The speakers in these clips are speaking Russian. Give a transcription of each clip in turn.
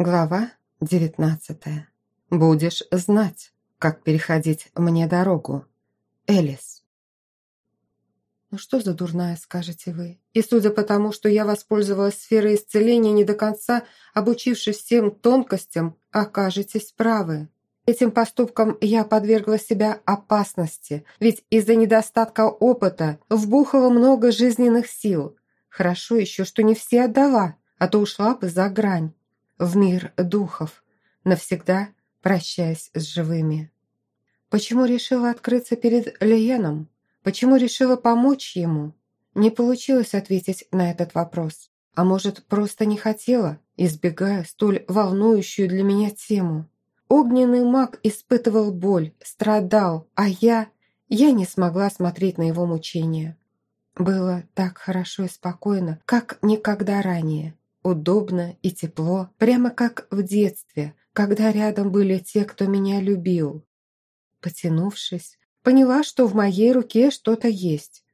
Глава девятнадцатая. Будешь знать, как переходить мне дорогу. Элис. Ну что за дурная, скажете вы? И судя по тому, что я воспользовалась сферой исцеления не до конца, обучившись всем тонкостям, окажетесь правы. Этим поступком я подвергла себя опасности, ведь из-за недостатка опыта вбухала много жизненных сил. Хорошо еще, что не все отдала, а то ушла бы за грань в мир духов, навсегда прощаясь с живыми. Почему решила открыться перед Лиеном? Почему решила помочь ему? Не получилось ответить на этот вопрос. А может, просто не хотела, избегая столь волнующую для меня тему. Огненный маг испытывал боль, страдал, а я... Я не смогла смотреть на его мучения. Было так хорошо и спокойно, как никогда ранее удобно и тепло, прямо как в детстве, когда рядом были те, кто меня любил. Потянувшись, поняла, что в моей руке что-то есть.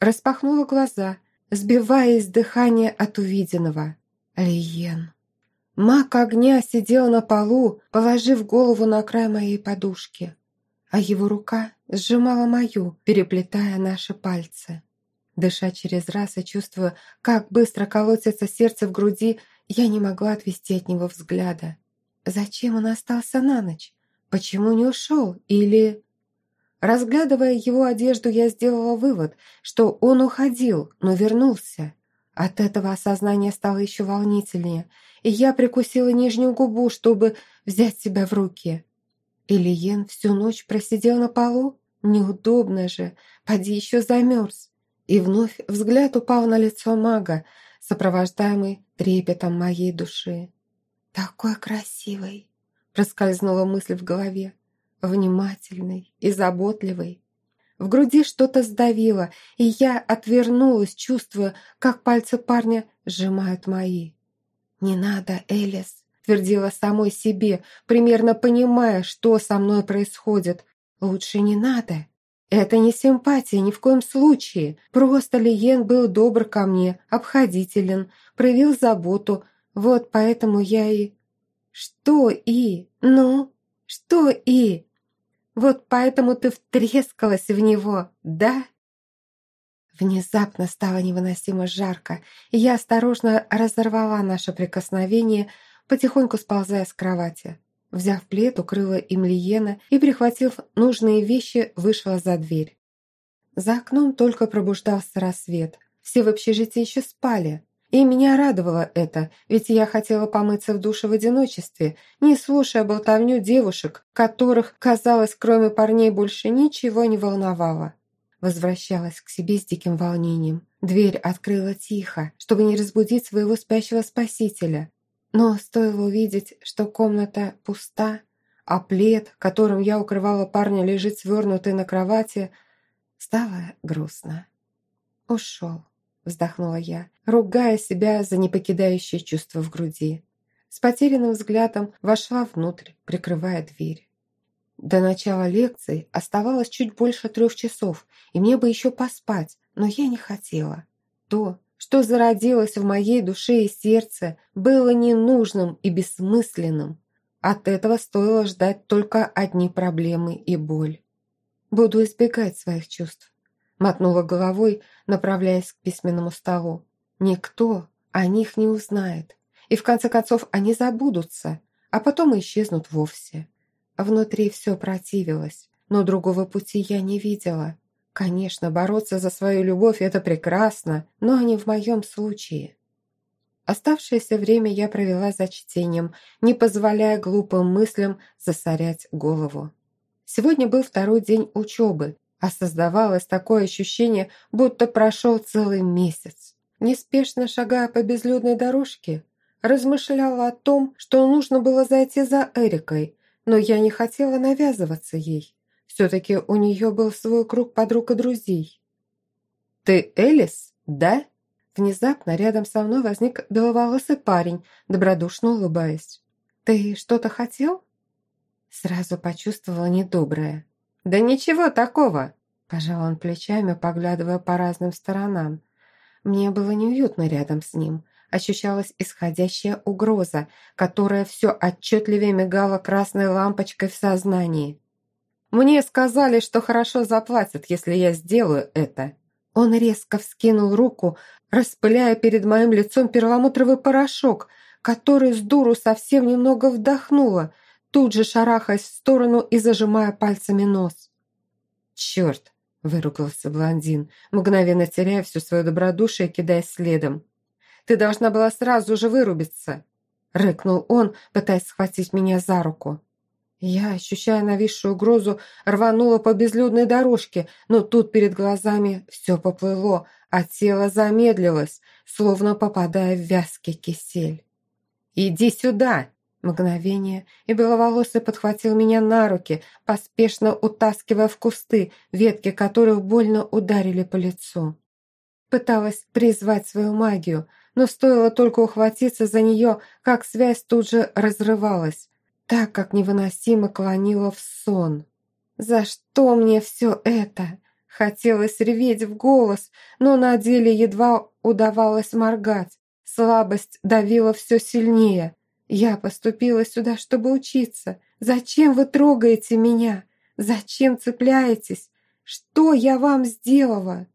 Распахнула глаза, сбиваясь с дыхания от увиденного. Лиен. Маг огня сидел на полу, положив голову на край моей подушки, а его рука сжимала мою, переплетая наши пальцы. Дыша через раз и чувствуя, как быстро колотится сердце в груди, я не могла отвести от него взгляда. Зачем он остался на ночь? Почему не ушел? Или... Разглядывая его одежду, я сделала вывод, что он уходил, но вернулся. От этого осознание стало еще волнительнее, и я прикусила нижнюю губу, чтобы взять себя в руки. Ильен всю ночь просидел на полу? Неудобно же, поди еще замерз. И вновь взгляд упал на лицо мага, сопровождаемый трепетом моей души. «Такой красивый!» – проскользнула мысль в голове. «Внимательный и заботливый». В груди что-то сдавило, и я отвернулась, чувствуя, как пальцы парня сжимают мои. «Не надо, Элис», – твердила самой себе, примерно понимая, что со мной происходит. «Лучше не надо». Это не симпатия ни в коем случае. Просто Лиен был добр ко мне, обходителен, проявил заботу. Вот поэтому я и... Что и? Ну? Что и? Вот поэтому ты втрескалась в него, да? Внезапно стало невыносимо жарко, и я осторожно разорвала наше прикосновение, потихоньку сползая с кровати. Взяв плед, укрыла им Лиена и, прихватив нужные вещи, вышла за дверь. За окном только пробуждался рассвет. Все в общежитии еще спали. И меня радовало это, ведь я хотела помыться в душе в одиночестве, не слушая болтовню девушек, которых, казалось, кроме парней больше ничего не волновало. Возвращалась к себе с диким волнением. Дверь открыла тихо, чтобы не разбудить своего спящего спасителя. Но стоило увидеть, что комната пуста, а плед, которым я укрывала парня, лежит свернутый на кровати, стало грустно. «Ушел», — вздохнула я, ругая себя за непокидающее чувство в груди. С потерянным взглядом вошла внутрь, прикрывая дверь. До начала лекции оставалось чуть больше трех часов, и мне бы еще поспать, но я не хотела. То, что зародилось в моей душе и сердце, было ненужным и бессмысленным. От этого стоило ждать только одни проблемы и боль. Буду избегать своих чувств. Мотнула головой, направляясь к письменному столу. Никто о них не узнает. И в конце концов они забудутся, а потом исчезнут вовсе. Внутри все противилось, но другого пути я не видела. Конечно, бороться за свою любовь – это прекрасно, но не в моем случае. Оставшееся время я провела за чтением, не позволяя глупым мыслям засорять голову. Сегодня был второй день учебы, а создавалось такое ощущение, будто прошел целый месяц. Неспешно шагая по безлюдной дорожке, размышляла о том, что нужно было зайти за Эрикой, но я не хотела навязываться ей. Все-таки у нее был свой круг подруг и друзей. «Ты Элис, да?» Внезапно рядом со мной возник беловолосый парень, добродушно улыбаясь. «Ты что-то хотел?» Сразу почувствовала недоброе. «Да ничего такого!» Пожал он плечами, поглядывая по разным сторонам. Мне было неуютно рядом с ним. ощущалась исходящая угроза, которая все отчетливее мигала красной лампочкой в сознании. «Мне сказали, что хорошо заплатят, если я сделаю это». Он резко вскинул руку, распыляя перед моим лицом перламутровый порошок, который с дуру совсем немного вдохнула, тут же шарахаясь в сторону и зажимая пальцами нос. «Черт!» – выругался блондин, мгновенно теряя всю свое добродушие, кидаясь следом. «Ты должна была сразу же вырубиться!» – рыкнул он, пытаясь схватить меня за руку. Я, ощущая нависшую угрозу, рванула по безлюдной дорожке, но тут перед глазами все поплыло, а тело замедлилось, словно попадая в вязкий кисель. «Иди сюда!» Мгновение, и беловолосый подхватил меня на руки, поспешно утаскивая в кусты, ветки которых больно ударили по лицу. Пыталась призвать свою магию, но стоило только ухватиться за нее, как связь тут же разрывалась, так как невыносимо клонила в сон. «За что мне все это?» Хотелось реветь в голос, но на деле едва удавалось моргать. Слабость давила все сильнее. Я поступила сюда, чтобы учиться. Зачем вы трогаете меня? Зачем цепляетесь? Что я вам сделала?»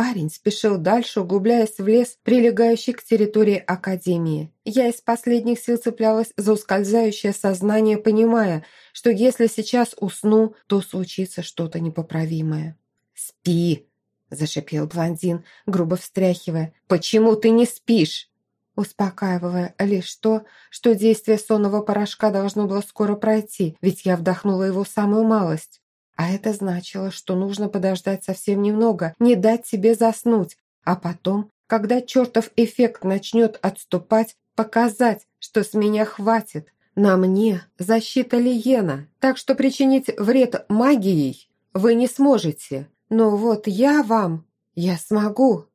Парень спешил дальше, углубляясь в лес, прилегающий к территории Академии. Я из последних сил цеплялась за ускользающее сознание, понимая, что если сейчас усну, то случится что-то непоправимое. «Спи!» – зашипел блондин, грубо встряхивая. «Почему ты не спишь?» Успокаивая лишь то, что действие сонного порошка должно было скоро пройти, ведь я вдохнула его самую малость. А это значило, что нужно подождать совсем немного, не дать себе заснуть, а потом, когда чертов эффект начнет отступать, показать, что с меня хватит. На мне защита Лиена, так что причинить вред магией вы не сможете. Но вот я вам, я смогу.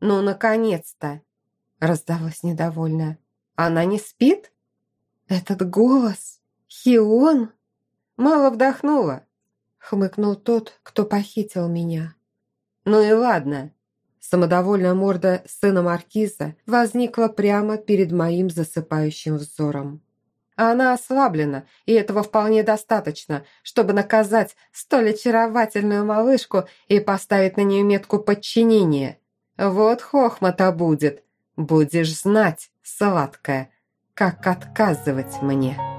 Ну, наконец-то! Раздалась недовольная. Она не спит? Этот голос? Хион? Мало вдохнула хмыкнул тот, кто похитил меня. «Ну и ладно». Самодовольная морда сына Маркиза возникла прямо перед моим засыпающим взором. Она ослаблена, и этого вполне достаточно, чтобы наказать столь очаровательную малышку и поставить на нее метку подчинения. Вот хохма-то будет. Будешь знать, сладкая, как отказывать мне».